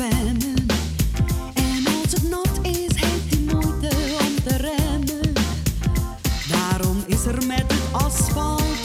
En als het nat is, heeft hij moeite om te remmen. Daarom is er met het asfalt.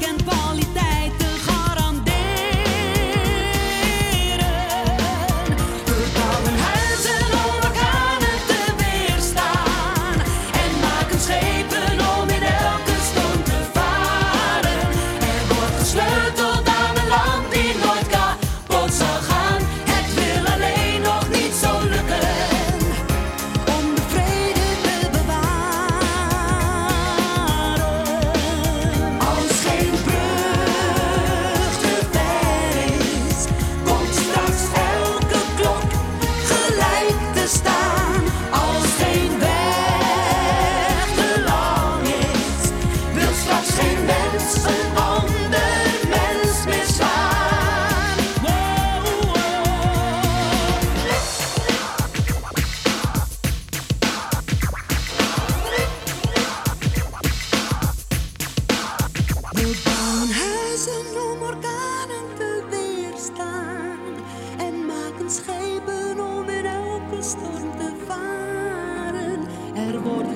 rock and ball está.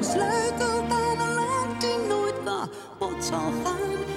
Sleutelt aan een land die nooit kapot zal gaan.